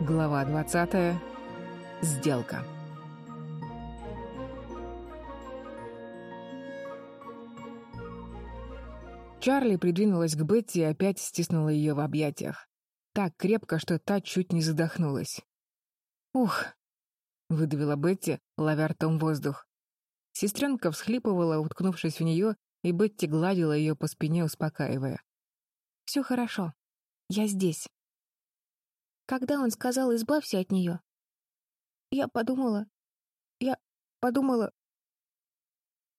Глава 20. Сделка. Чарли придвинулась к Бетти и опять стиснула ее в объятиях. Так крепко, что та чуть не задохнулась. «Ух!» — выдавила Бетти, ловя ртом воздух. Сестренка всхлипывала, уткнувшись в нее, и Бетти гладила ее по спине, успокаивая. «Все хорошо. Я здесь». Когда он сказал «избавься от нее», я подумала... Я подумала...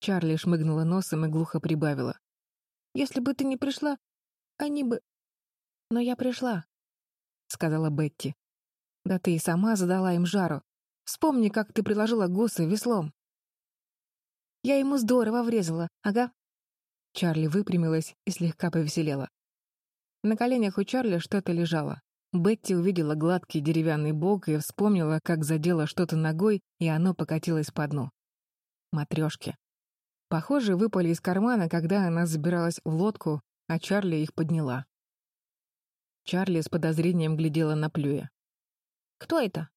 Чарли шмыгнула носом и глухо прибавила. «Если бы ты не пришла, они бы...» «Но я пришла», — сказала Бетти. «Да ты и сама задала им жару. Вспомни, как ты приложила гусы веслом». «Я ему здорово врезала, ага». Чарли выпрямилась и слегка повеселела. На коленях у Чарли что-то лежало. Бетти увидела гладкий деревянный бок и вспомнила, как задела что-то ногой, и оно покатилось по дну. Матрешки. Похоже, выпали из кармана, когда она забиралась в лодку, а Чарли их подняла. Чарли с подозрением глядела на Плюя. «Кто это?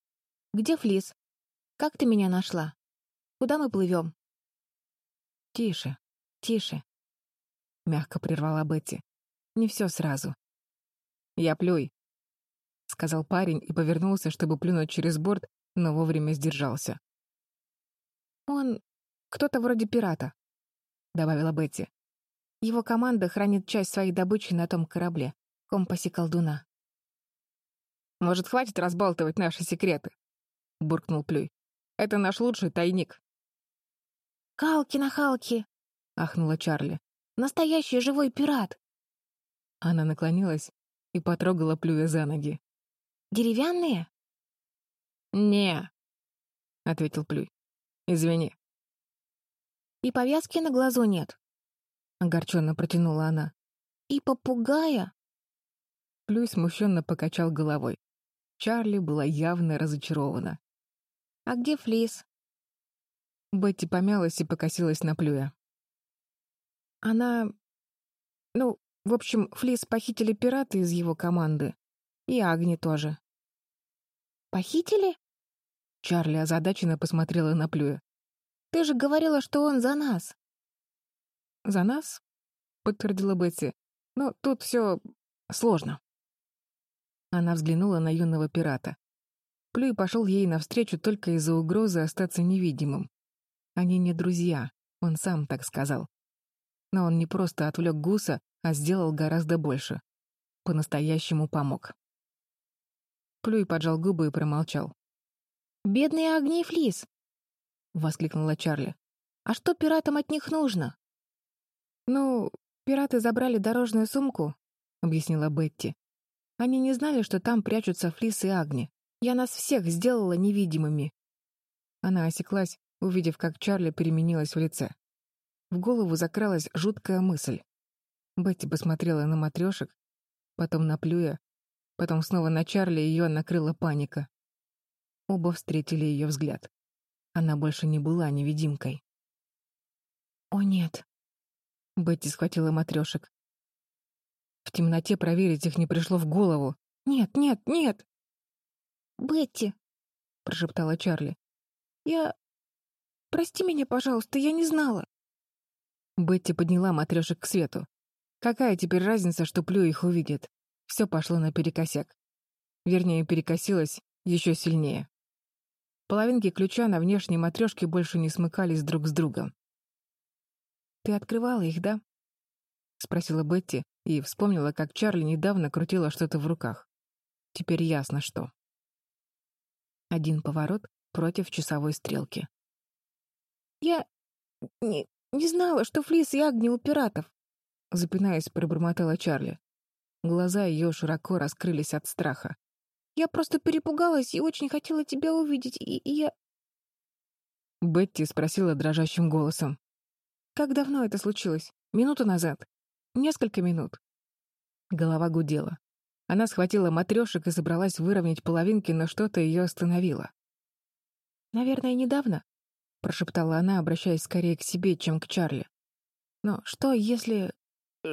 Где Флис? Как ты меня нашла? Куда мы плывем?» «Тише, тише», — мягко прервала Бетти. «Не все сразу». «Я Плюй», — сказал парень и повернулся, чтобы плюнуть через борт, но вовремя сдержался. «Он кто-то вроде пирата», — добавила Бетти. «Его команда хранит часть своей добычи на том корабле, компасе колдуна». «Может, хватит разбалтывать наши секреты?» — буркнул Плюй. «Это наш лучший тайник». «Халки на Халки!» — ахнула Чарли. «Настоящий живой пират!» Она наклонилась и потрогала Плюя за ноги. Деревянные? Не, ответил Плюй. Извини. И повязки на глазу нет. Огорченно протянула она. И попугая? Плюй смущенно покачал головой. Чарли была явно разочарована. «А где Флис?» Бетти помялась и покосилась на Плюя. «Она... Ну, в общем, Флис похитили пираты из его команды. И Агни тоже. «Похитили?» Чарли озадаченно посмотрела на Плюя. «Ты же говорила, что он за нас!» «За нас?» — подтвердила Бетти. «Но тут все сложно». Она взглянула на юного пирата. Плюй пошел ей навстречу только из-за угрозы остаться невидимым. Они не друзья, он сам так сказал. Но он не просто отвлек гуса, а сделал гораздо больше. По-настоящему помог. Плюй поджал губы и промолчал. «Бедные огни флис!» — воскликнула Чарли. «А что пиратам от них нужно?» «Ну, пираты забрали дорожную сумку», — объяснила Бетти. «Они не знали, что там прячутся флис и агни. Я нас всех сделала невидимыми». Она осеклась, увидев, как Чарли переменилась в лице. В голову закралась жуткая мысль. Бетти посмотрела на матрешек, потом на Плюя, Потом снова на Чарли ее накрыла паника. Оба встретили ее взгляд. Она больше не была невидимкой. «О, нет!» Бетти схватила матрешек. В темноте проверить их не пришло в голову. «Нет, нет, нет!» «Бетти!» — прошептала Чарли. «Я... Прости меня, пожалуйста, я не знала». Бетти подняла матрешек к свету. Какая теперь разница, что Плю их увидит? Все пошло наперекосяк. Вернее, перекосилось еще сильнее. Половинки ключа на внешней матрешке больше не смыкались друг с другом. «Ты открывала их, да?» — спросила Бетти и вспомнила, как Чарли недавно крутила что-то в руках. Теперь ясно, что. Один поворот против часовой стрелки. «Я не, не знала, что Флис и Агни у пиратов», — запинаясь, пробормотала Чарли. Глаза ее широко раскрылись от страха. «Я просто перепугалась и очень хотела тебя увидеть, и, и я...» Бетти спросила дрожащим голосом. «Как давно это случилось? Минуту назад? Несколько минут?» Голова гудела. Она схватила матрешек и собралась выровнять половинки, но что-то ее остановило. «Наверное, недавно», — прошептала она, обращаясь скорее к себе, чем к Чарли. «Но что, если...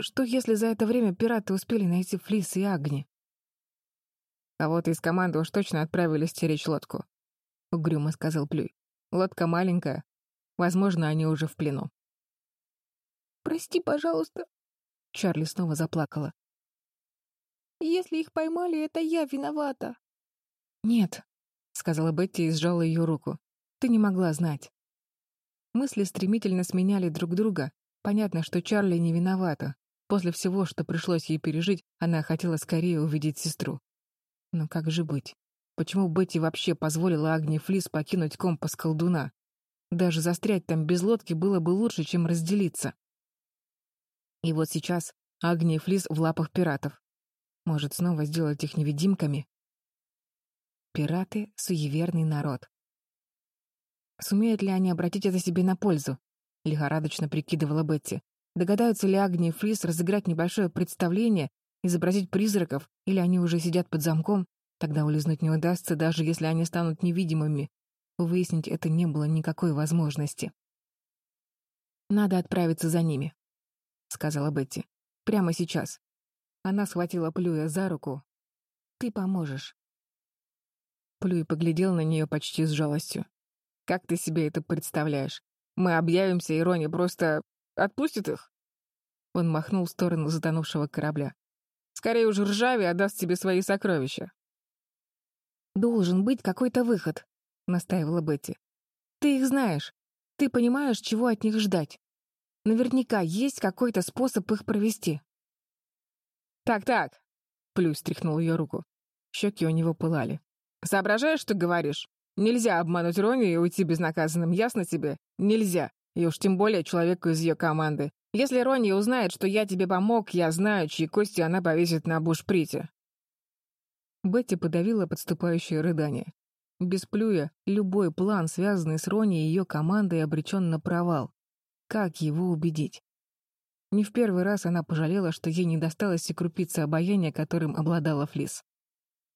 Что, если за это время пираты успели найти Флис и Агни? А вот из команды уж точно отправили стеречь лодку. Угрюмо сказал Плюй. Лодка маленькая. Возможно, они уже в плену. «Прости, пожалуйста». Чарли снова заплакала. «Если их поймали, это я виновата». «Нет», — сказала Бетти и сжала ее руку. «Ты не могла знать». Мысли стремительно сменяли друг друга. Понятно, что Чарли не виновата. После всего, что пришлось ей пережить, она хотела скорее увидеть сестру. Но как же быть? Почему Бетти вообще позволила Агне Флис покинуть компас колдуна? Даже застрять там без лодки было бы лучше, чем разделиться. И вот сейчас Агния Флис в лапах пиратов. Может, снова сделать их невидимками? Пираты — суеверный народ. Сумеют ли они обратить это себе на пользу? Лихорадочно прикидывала Бетти. Догадаются ли Агния и Фрис разыграть небольшое представление, изобразить призраков, или они уже сидят под замком? Тогда улизнуть не удастся, даже если они станут невидимыми. Выяснить это не было никакой возможности. «Надо отправиться за ними», — сказала Бетти. «Прямо сейчас». Она схватила Плюя за руку. «Ты поможешь». Плюй поглядел на нее почти с жалостью. Как ты себе это представляешь? Мы объявимся, и Рони просто отпустит их?» Он махнул в сторону затонувшего корабля. «Скорее уж ржаве отдаст тебе свои сокровища». «Должен быть какой-то выход», — настаивала Бетти. «Ты их знаешь. Ты понимаешь, чего от них ждать. Наверняка есть какой-то способ их провести». «Так-так», — Плюс стряхнул ее руку. Щеки у него пылали. «Соображаешь, что говоришь? Нельзя обмануть Рони и уйти безнаказанным, ясно тебе? Нельзя. И уж тем более человеку из ее команды. Если Рони узнает, что я тебе помог, я знаю, чьи кости она повесит на бушприте. Бетти подавила подступающее рыдание. Без плюя любой план, связанный с Рони и ее командой, обречен на провал. Как его убедить? Не в первый раз она пожалела, что ей не досталось и крупицы обаяния, которым обладала Флис.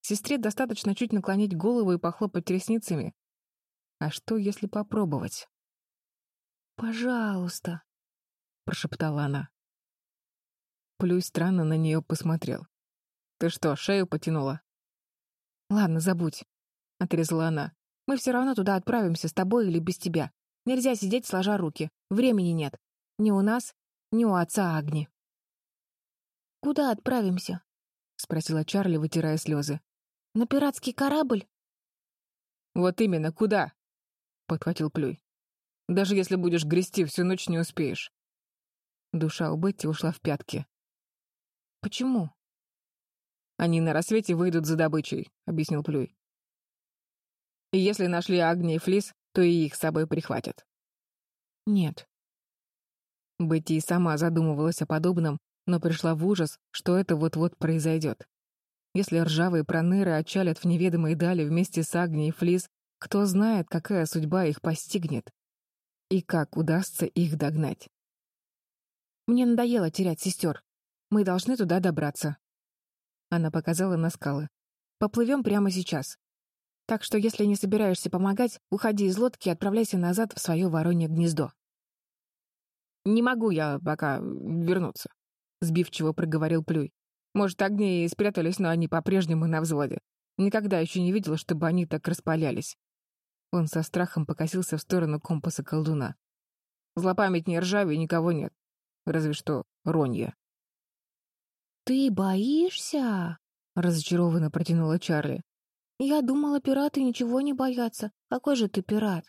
Сестре достаточно чуть наклонить голову и похлопать ресницами. А что, если попробовать? «Пожалуйста», — прошептала она. Плюй странно на нее посмотрел. «Ты что, шею потянула?» «Ладно, забудь», — отрезала она. «Мы все равно туда отправимся, с тобой или без тебя. Нельзя сидеть сложа руки. Времени нет. Ни у нас, ни у отца Агни». «Куда отправимся?» — спросила Чарли, вытирая слезы. На пиратский корабль? Вот именно, куда? Подхватил Плюй. Даже если будешь грести, всю ночь не успеешь. Душа у Бетти ушла в пятки. Почему? Они на рассвете выйдут за добычей, объяснил Плюй. И если нашли Агни и Флис, то и их с собой прихватят. Нет. Бетти и сама задумывалась о подобном, но пришла в ужас, что это вот-вот произойдет. Если ржавые проныры отчалят в неведомые дали вместе с Агнией и Флис, кто знает, какая судьба их постигнет и как удастся их догнать. «Мне надоело терять сестер. Мы должны туда добраться». Она показала на скалы. «Поплывем прямо сейчас. Так что, если не собираешься помогать, уходи из лодки и отправляйся назад в свое воронье гнездо». «Не могу я пока вернуться», — сбивчиво проговорил Плюй. Может, огни и спрятались, но они по-прежнему на взводе. Никогда еще не видел, чтобы они так распалялись. Он со страхом покосился в сторону компаса колдуна. Злопамятнее ржави никого нет. Разве что Ронья. «Ты боишься?» — разочарованно протянула Чарли. «Я думала, пираты ничего не боятся. Какой же ты пират?»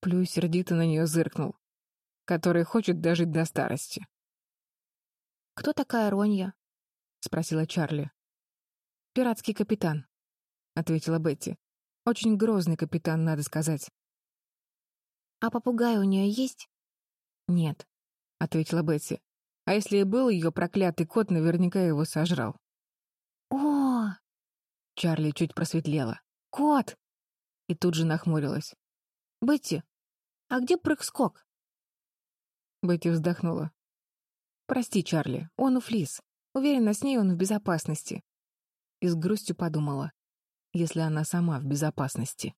Плюй сердито на нее зыркнул. «Который хочет дожить до старости». «Кто такая Ронья?» — спросила Чарли. «Пиратский капитан», — ответила Бетти. «Очень грозный капитан, надо сказать». «А попугай у нее есть?» «Нет», — ответила Бетти. «А если и был ее проклятый кот, наверняка его сожрал». «О!» Чарли чуть просветлела. «Кот!» И тут же нахмурилась. «Бетти, а где прыг-скок?» Бетти вздохнула. «Прости, Чарли, он у Флис. Уверена, с ней он в безопасности. И с грустью подумала, если она сама в безопасности.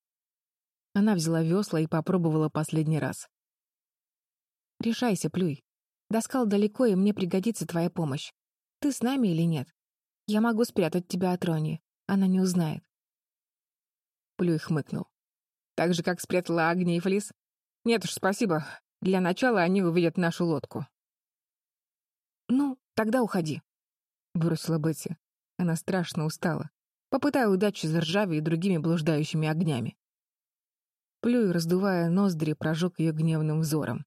Она взяла весла и попробовала последний раз. «Решайся, Плюй. До скал далеко, и мне пригодится твоя помощь. Ты с нами или нет? Я могу спрятать тебя от Рони. Она не узнает. Плюй хмыкнул. Так же, как спрятала Агни и Флис? Нет уж, спасибо. Для начала они увидят нашу лодку. Ну, тогда уходи, — бросила Бетти. Она страшно устала. Попытай удачи за ржавей и другими блуждающими огнями. Плюй, раздувая ноздри, прожег ее гневным взором.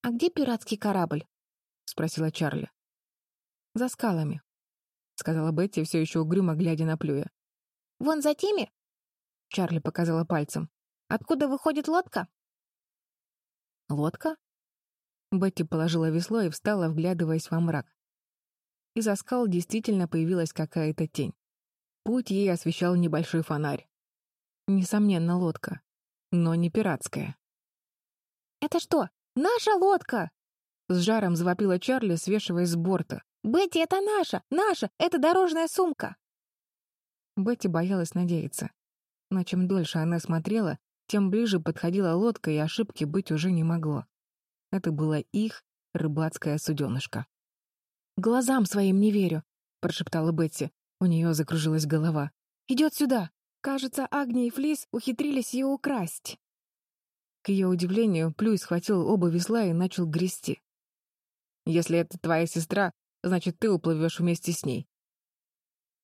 «А где пиратский корабль?» — спросила Чарли. «За скалами», — сказала Бетти, все еще угрюмо глядя на Плюя. «Вон за теми?» — Чарли показала пальцем. «Откуда выходит лодка?» «Лодка?» Бетти положила весло и встала, вглядываясь во мрак. Из-за скал действительно появилась какая-то тень. Путь ей освещал небольшой фонарь. Несомненно, лодка но не пиратская. «Это что, наша лодка?» С жаром завопила Чарли, свешиваясь с борта. «Бетти, это наша! Наша! Это дорожная сумка!» Бетти боялась надеяться. Но чем дольше она смотрела, тем ближе подходила лодка, и ошибки быть уже не могло. Это была их рыбацкая суденышка. «Глазам своим не верю», — прошептала Бетти. У нее закружилась голова. «Идет сюда!» Кажется, Агни и Флис ухитрились ее украсть. К ее удивлению, Плюй схватил оба весла и начал грести. «Если это твоя сестра, значит, ты уплывешь вместе с ней.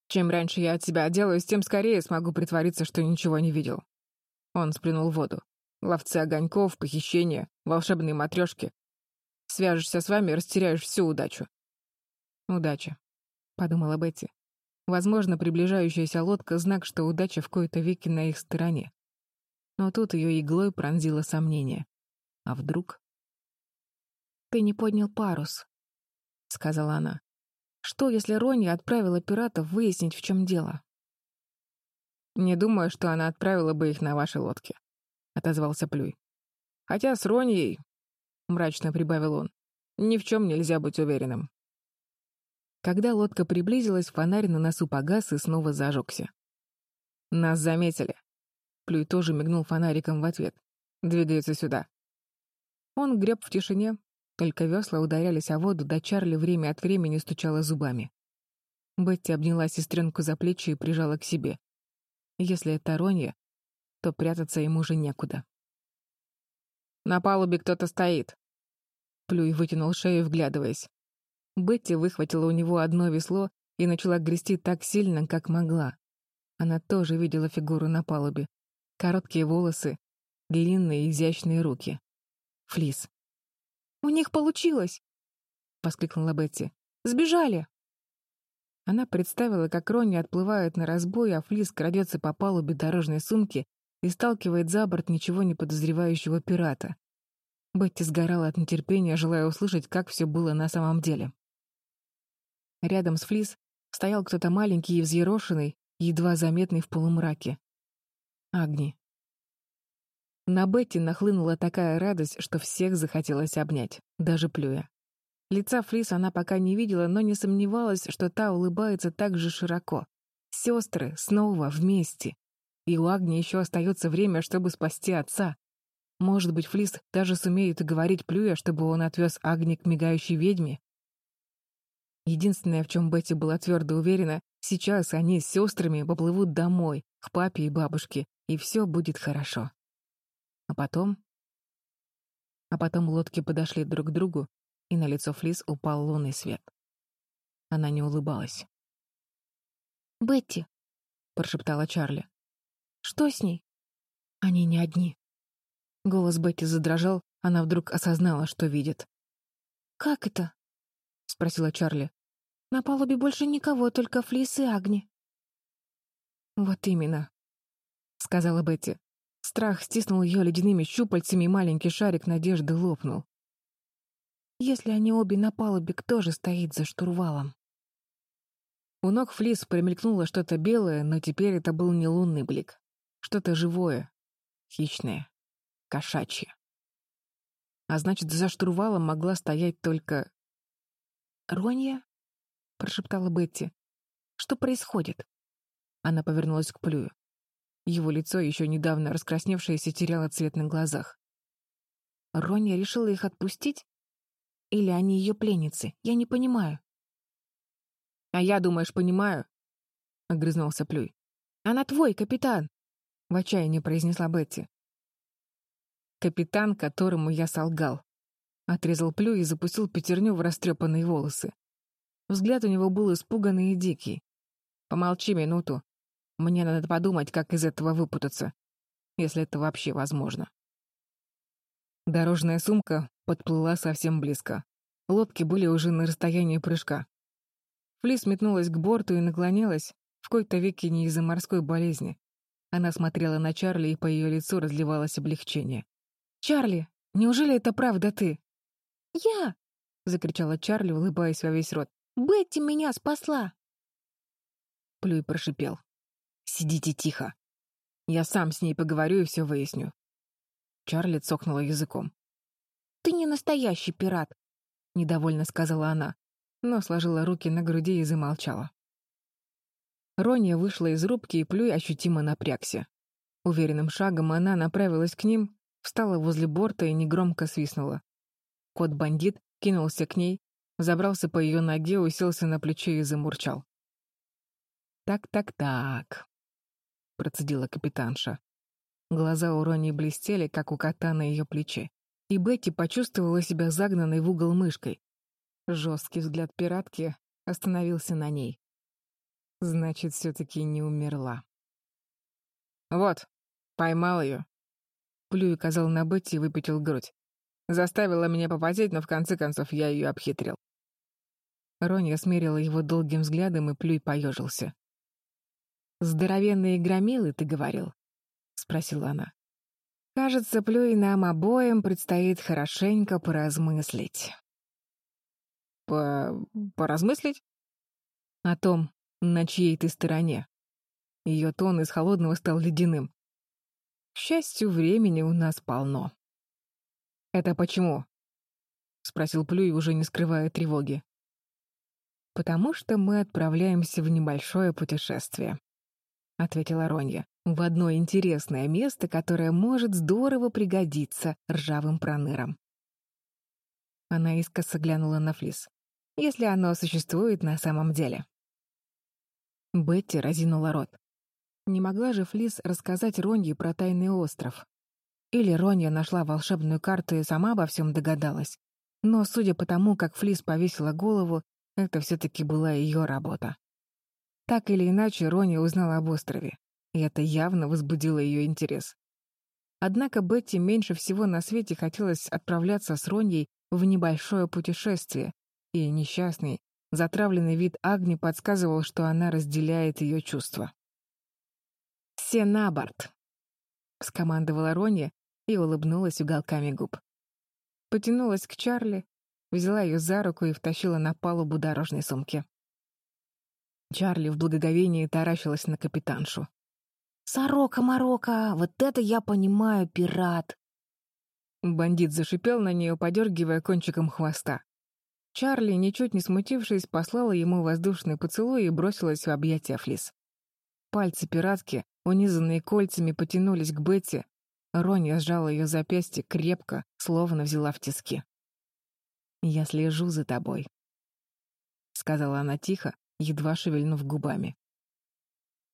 Чем раньше я от тебя отделаюсь, тем скорее смогу притвориться, что ничего не видел». Он сплюнул воду. «Ловцы огоньков, похищения, волшебные матрешки. Свяжешься с вами, растеряешь всю удачу». «Удача», — подумала Бетти. Возможно, приближающаяся лодка — знак, что удача в кои-то веки на их стороне. Но тут ее иглой пронзило сомнение. А вдруг? «Ты не поднял парус», — сказала она. «Что, если Ронни отправила пиратов выяснить, в чем дело?» «Не думаю, что она отправила бы их на вашей лодке», — отозвался Плюй. «Хотя с Роньей», — мрачно прибавил он, — «ни в чем нельзя быть уверенным». Когда лодка приблизилась, фонарь на носу погас и снова зажегся. «Нас заметили!» Плюй тоже мигнул фонариком в ответ. «Двигается сюда!» Он греб в тишине, только весла ударялись о воду, да Чарли время от времени стучала зубами. Бетти обняла сестренку за плечи и прижала к себе. Если это Ронья, то прятаться ему уже некуда. «На палубе кто-то стоит!» Плюй вытянул шею, вглядываясь. Бетти выхватила у него одно весло и начала грести так сильно, как могла. Она тоже видела фигуру на палубе. Короткие волосы, длинные изящные руки. Флис. «У них получилось!» — воскликнула Бетти. «Сбежали!» Она представила, как Ронни отплывает на разбой, а Флис крадется по палубе дорожной сумки и сталкивает за борт ничего не подозревающего пирата. Бетти сгорала от нетерпения, желая услышать, как все было на самом деле. Рядом с Флис стоял кто-то маленький и взъерошенный, едва заметный в полумраке. Агни. На Бетти нахлынула такая радость, что всех захотелось обнять, даже плюя. Лица Флис она пока не видела, но не сомневалась, что та улыбается так же широко. Сестры снова вместе. И у Агни еще остается время, чтобы спасти отца. Может быть, Флис даже сумеет уговорить Плюя, чтобы он отвез Агни к мигающей ведьме, Единственное, в чем Бетти была твердо уверена, сейчас они с сестрами поплывут домой, к папе и бабушке, и все будет хорошо. А потом... А потом лодки подошли друг к другу, и на лицо Флис упал лунный свет. Она не улыбалась. «Бетти», — прошептала Чарли. «Что с ней?» «Они не одни». Голос Бетти задрожал, она вдруг осознала, что видит. «Как это?» — спросила Чарли. «На палубе больше никого, только Флис и Агни». «Вот именно», — сказала Бетти. Страх стиснул ее ледяными щупальцами, и маленький шарик надежды лопнул. «Если они обе на палубе, кто же стоит за штурвалом?» У ног Флис промелькнуло что-то белое, но теперь это был не лунный блик. Что-то живое, хищное, кошачье. А значит, за штурвалом могла стоять только «Ронья?» — прошептала Бетти. «Что происходит?» Она повернулась к Плюю. Его лицо, еще недавно раскрасневшееся, теряло цвет на глазах. Ронья решила их отпустить? Или они ее пленницы? Я не понимаю. «А я, думаешь, понимаю?» — огрызнулся Плюй. «Она твой, капитан!» — в отчаянии произнесла Бетти. «Капитан, которому я солгал», — отрезал Плюй и запустил пятерню в растрепанные волосы. Взгляд у него был испуганный и дикий. «Помолчи минуту. Мне надо подумать, как из этого выпутаться, если это вообще возможно». Дорожная сумка подплыла совсем близко. Лодки были уже на расстоянии прыжка. Флис метнулась к борту и наклонилась, в кои-то веки не из-за морской болезни. Она смотрела на Чарли, и по ее лицу разливалось облегчение. «Чарли, неужели это правда ты?» «Я!» — закричала Чарли, улыбаясь во весь рот. «Бетти меня спасла!» Плюй прошипел. «Сидите тихо. Я сам с ней поговорю и все выясню». Чарли цокнула языком. «Ты не настоящий пират», — недовольно сказала она, но сложила руки на груди и замолчала. Ронья вышла из рубки, и Плюй ощутимо напрягся. Уверенным шагом она направилась к ним, встала возле борта и негромко свистнула. Кот-бандит кинулся к ней, забрался по ее ноге, уселся на плечо и замурчал. «Так-так-так», — процедила капитанша. Глаза у Рони блестели, как у кота на ее плече, и Бетти почувствовала себя загнанной в угол мышкой. Жесткий взгляд пиратки остановился на ней. Значит, все-таки не умерла. «Вот, поймал ее», Плюй указал на Бетти и выпятил грудь. Заставила меня попотеть, но в конце концов я ее обхитрил. Ронья смерила его долгим взглядом, и Плюй поежился. «Здоровенные громилы, ты говорил?» — спросила она. «Кажется, Плюй нам обоим предстоит хорошенько поразмыслить». «По... поразмыслить?» «О том, на чьей ты стороне». Ее тон из холодного стал ледяным. К счастью, времени у нас полно. «Это почему?» — спросил Плюй, уже не скрывая тревоги. «Потому что мы отправляемся в небольшое путешествие», — ответила Ронья, «в одно интересное место, которое может здорово пригодиться ржавым пронырам». Она искоса глянула на Флис. «Если оно существует на самом деле». Бетти разинула рот. Не могла же Флис рассказать Ронье про тайный остров. Или Ронья нашла волшебную карту и сама обо всем догадалась. Но, судя по тому, как Флис повесила голову, это все-таки была ее работа. Так или иначе, Ронья узнала об острове, и это явно возбудило ее интерес. Однако Бетти меньше всего на свете хотелось отправляться с Роньей в небольшое путешествие, и несчастный, затравленный вид Агни подсказывал, что она разделяет ее чувства. «Все на борт!» — скомандовала Ронья и улыбнулась уголками губ. Потянулась к Чарли, взяла ее за руку и втащила на палубу дорожной сумки. Чарли в благоговении таращилась на капитаншу. «Сорока-морока! Вот это я понимаю, пират!» Бандит зашипел на нее, подергивая кончиком хвоста. Чарли, ничуть не смутившись, послала ему воздушный поцелуй и бросилась в объятия Флис. Пальцы пиратки унизанные кольцами, потянулись к Бетти. Ронья сжала ее запястье крепко, словно взяла в тиски. «Я слежу за тобой», — сказала она тихо, едва шевельнув губами.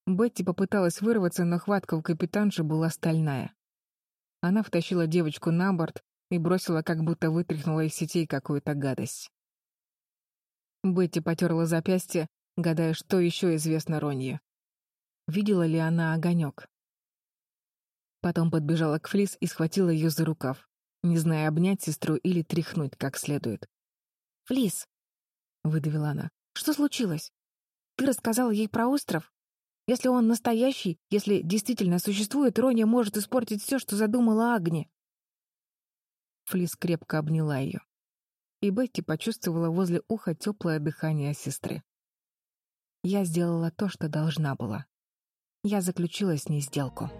Бетти попыталась вырваться, но хватка у капитанши была стальная. Она втащила девочку на борт и бросила, как будто вытряхнула из сетей какую-то гадость. Бетти потерла запястье, гадая, что еще известно Ронье видела ли она огонек. Потом подбежала к Флис и схватила ее за рукав, не зная, обнять сестру или тряхнуть как следует. «Флис!» — выдавила она. «Что случилось? Ты рассказала ей про остров? Если он настоящий, если действительно существует, Роня может испортить все, что задумала Агни». Флис крепко обняла ее. И Бетти почувствовала возле уха теплое дыхание сестры. Я сделала то, что должна была. Я заключила с ней сделку.